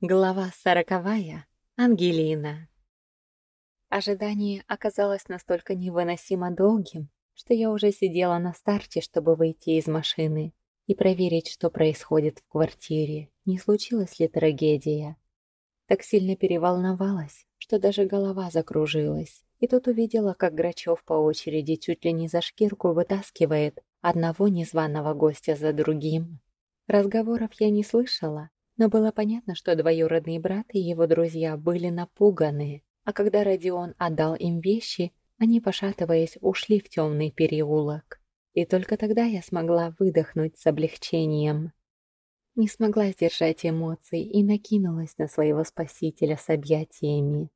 Глава сороковая. Ангелина. Ожидание оказалось настолько невыносимо долгим, что я уже сидела на старте, чтобы выйти из машины и проверить, что происходит в квартире, не случилась ли трагедия. Так сильно переволновалась, что даже голова закружилась, и тут увидела, как Грачев по очереди чуть ли не за шкирку вытаскивает одного незваного гостя за другим. Разговоров я не слышала, но было понятно, что двоюродный брат и его друзья были напуганы, а когда Родион отдал им вещи, они, пошатываясь, ушли в темный переулок. И только тогда я смогла выдохнуть с облегчением. Не смогла сдержать эмоций и накинулась на своего спасителя с объятиями.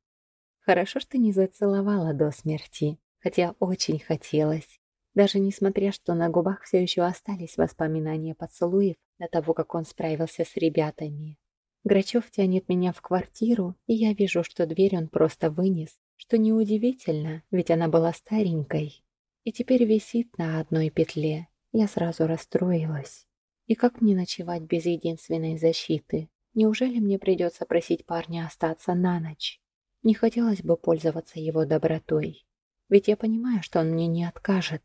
Хорошо, что не зацеловала до смерти, хотя очень хотелось. Даже несмотря, что на губах все еще остались воспоминания поцелуев до того, как он справился с ребятами. Грачев тянет меня в квартиру, и я вижу, что дверь он просто вынес, что неудивительно, ведь она была старенькой. И теперь висит на одной петле. Я сразу расстроилась. И как мне ночевать без единственной защиты? Неужели мне придется просить парня остаться на ночь? Не хотелось бы пользоваться его добротой. Ведь я понимаю, что он мне не откажет.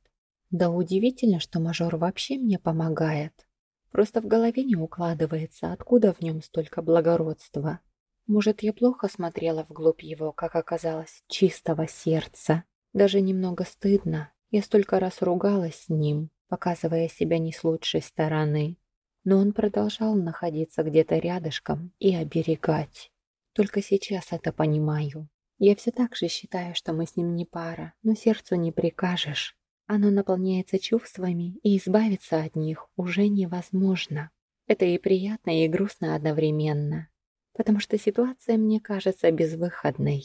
Да удивительно, что мажор вообще мне помогает. Просто в голове не укладывается, откуда в нем столько благородства. Может, я плохо смотрела вглубь его, как оказалось, чистого сердца. Даже немного стыдно. Я столько раз ругалась с ним, показывая себя не с лучшей стороны. Но он продолжал находиться где-то рядышком и оберегать. Только сейчас это понимаю. Я все так же считаю, что мы с ним не пара, но сердцу не прикажешь. Оно наполняется чувствами, и избавиться от них уже невозможно. Это и приятно, и грустно одновременно, потому что ситуация мне кажется безвыходной.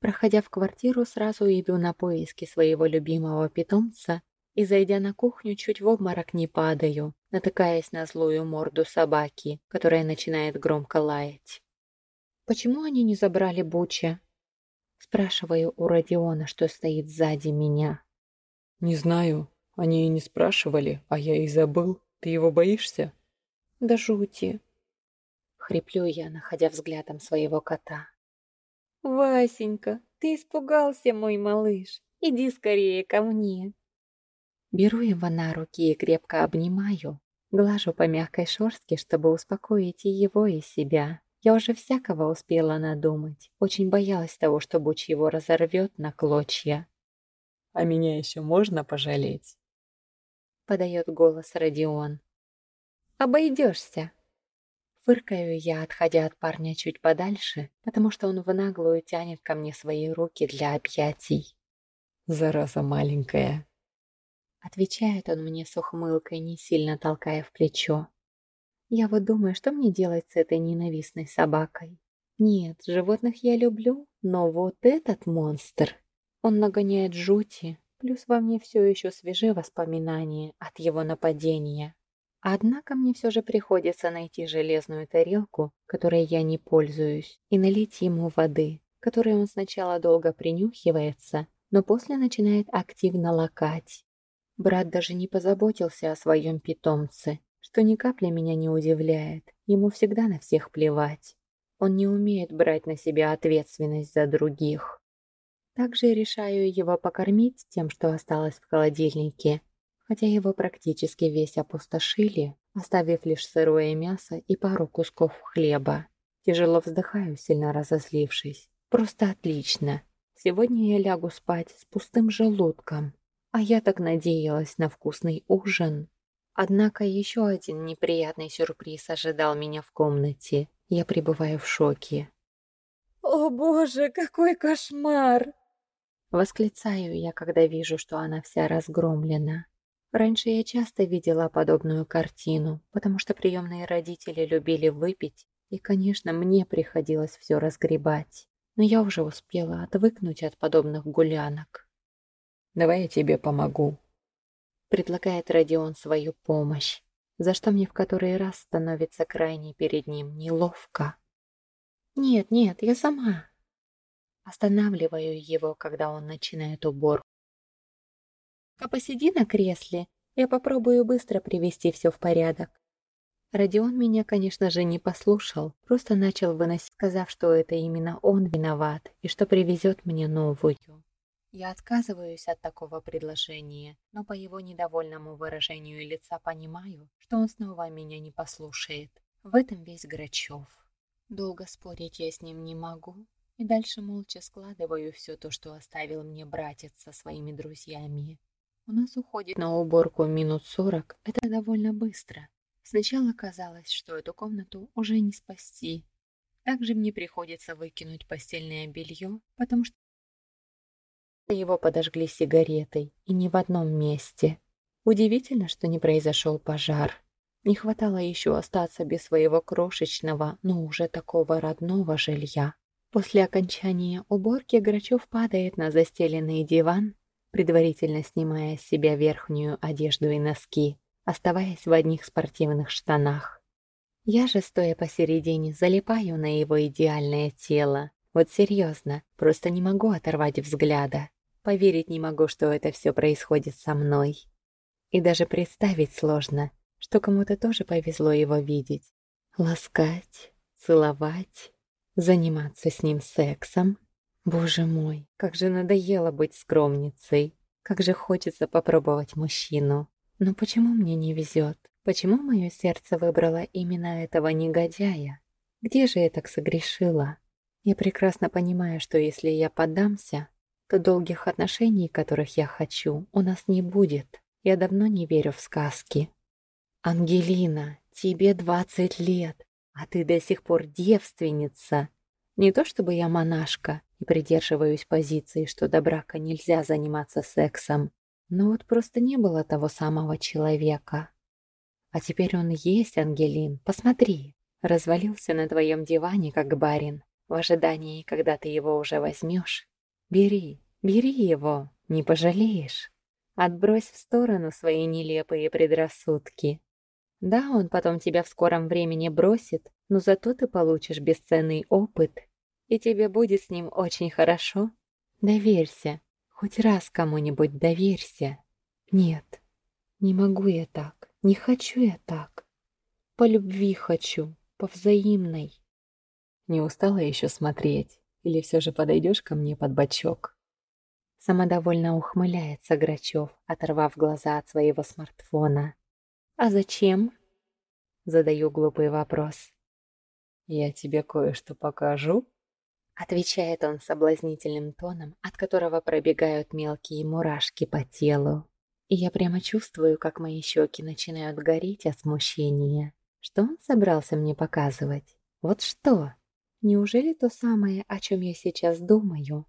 Проходя в квартиру, сразу иду на поиски своего любимого питомца и, зайдя на кухню, чуть в обморок не падаю, натыкаясь на злую морду собаки, которая начинает громко лаять. «Почему они не забрали Буча?» Спрашиваю у Родиона, что стоит сзади меня. «Не знаю. Они и не спрашивали, а я и забыл. Ты его боишься?» «Да жути!» Хриплю я, находя взглядом своего кота. «Васенька, ты испугался, мой малыш. Иди скорее ко мне!» Беру его на руки и крепко обнимаю. Глажу по мягкой шорстке, чтобы успокоить и его, и себя. Я уже всякого успела надумать. Очень боялась того, что Буч его разорвет на клочья. А меня еще можно пожалеть?» Подает голос Родион. «Обойдешься!» Фыркаю я, отходя от парня чуть подальше, потому что он в наглую тянет ко мне свои руки для объятий. «Зараза маленькая!» Отвечает он мне с ухмылкой, не сильно толкая в плечо. Я вот думаю, что мне делать с этой ненавистной собакой. Нет, животных я люблю, но вот этот монстр он нагоняет жути, плюс во мне все еще свежи воспоминания от его нападения. Однако мне все же приходится найти железную тарелку, которой я не пользуюсь, и налить ему воды, которой он сначала долго принюхивается, но после начинает активно лакать. Брат даже не позаботился о своем питомце, что ни капли меня не удивляет, ему всегда на всех плевать. Он не умеет брать на себя ответственность за других. Также решаю его покормить тем, что осталось в холодильнике, хотя его практически весь опустошили, оставив лишь сырое мясо и пару кусков хлеба. Тяжело вздыхаю, сильно разозлившись. Просто отлично. Сегодня я лягу спать с пустым желудком. А я так надеялась на вкусный ужин. Однако еще один неприятный сюрприз ожидал меня в комнате. Я пребываю в шоке. «О боже, какой кошмар!» Восклицаю я, когда вижу, что она вся разгромлена. Раньше я часто видела подобную картину, потому что приемные родители любили выпить, и, конечно, мне приходилось все разгребать. Но я уже успела отвыкнуть от подобных гулянок. «Давай я тебе помогу», — предлагает Родион свою помощь, за что мне в который раз становится крайне перед ним неловко. «Нет, нет, я сама», Останавливаю его, когда он начинает убор. «А посиди на кресле, я попробую быстро привести все в порядок». Родион меня, конечно же, не послушал, просто начал выносить, сказав, что это именно он виноват и что привезет мне новую. Я отказываюсь от такого предложения, но по его недовольному выражению лица понимаю, что он снова меня не послушает. В этом весь Грачев. Долго спорить я с ним не могу, и дальше молча складываю все то, что оставил мне братец со своими друзьями. У нас уходит на уборку минут сорок, это довольно быстро. Сначала казалось, что эту комнату уже не спасти. Также мне приходится выкинуть постельное белье, потому что его подожгли сигаретой, и не в одном месте. Удивительно, что не произошел пожар. Не хватало еще остаться без своего крошечного, но уже такого родного жилья. После окончания уборки Грачев падает на застеленный диван, предварительно снимая с себя верхнюю одежду и носки, оставаясь в одних спортивных штанах. Я же, стоя посередине, залипаю на его идеальное тело. Вот серьезно, просто не могу оторвать взгляда. Поверить не могу, что это все происходит со мной. И даже представить сложно, что кому-то тоже повезло его видеть. Ласкать, целовать, заниматься с ним сексом. Боже мой, как же надоело быть скромницей. Как же хочется попробовать мужчину. Но почему мне не везет? Почему мое сердце выбрало именно этого негодяя? Где же я так согрешила? Я прекрасно понимаю, что если я поддамся, то долгих отношений, которых я хочу, у нас не будет. Я давно не верю в сказки. Ангелина, тебе двадцать лет, а ты до сих пор девственница. Не то чтобы я монашка и придерживаюсь позиции, что до брака нельзя заниматься сексом, но вот просто не было того самого человека. А теперь он есть, Ангелин, посмотри. Развалился на твоем диване, как барин, в ожидании, когда ты его уже возьмешь. Бери, бери его, не пожалеешь. Отбрось в сторону свои нелепые предрассудки. Да, он потом тебя в скором времени бросит, но зато ты получишь бесценный опыт, и тебе будет с ним очень хорошо. Доверься, хоть раз кому-нибудь доверься. Нет, не могу я так, не хочу я так. По любви хочу, по взаимной. Не устала еще смотреть? Или все же подойдешь ко мне под бочок?» Самодовольно ухмыляется Грачев, оторвав глаза от своего смартфона. «А зачем?» Задаю глупый вопрос. «Я тебе кое-что покажу?» Отвечает он соблазнительным тоном, от которого пробегают мелкие мурашки по телу. И я прямо чувствую, как мои щеки начинают гореть от смущения. Что он собрался мне показывать? Вот что? Неужели то самое, о чем я сейчас думаю?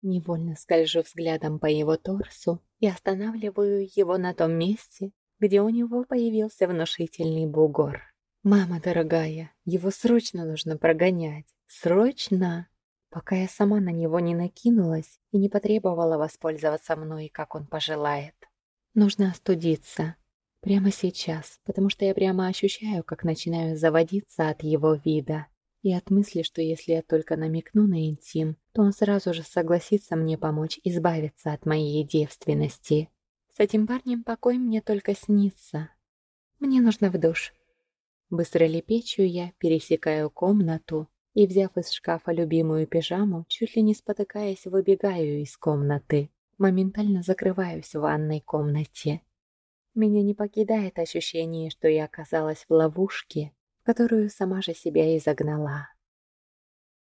Невольно скольжу взглядом по его торсу и останавливаю его на том месте, где у него появился внушительный бугор. «Мама дорогая, его срочно нужно прогонять. Срочно!» Пока я сама на него не накинулась и не потребовала воспользоваться мной, как он пожелает. Нужно остудиться. Прямо сейчас, потому что я прямо ощущаю, как начинаю заводиться от его вида и от мысли, что если я только намекну на интим, то он сразу же согласится мне помочь избавиться от моей девственности. С этим парнем покой мне только снится. Мне нужно в душ. Быстро лепечу я, пересекаю комнату и, взяв из шкафа любимую пижаму, чуть ли не спотыкаясь, выбегаю из комнаты. Моментально закрываюсь в ванной комнате. Меня не покидает ощущение, что я оказалась в ловушке, которую сама же себя и загнала.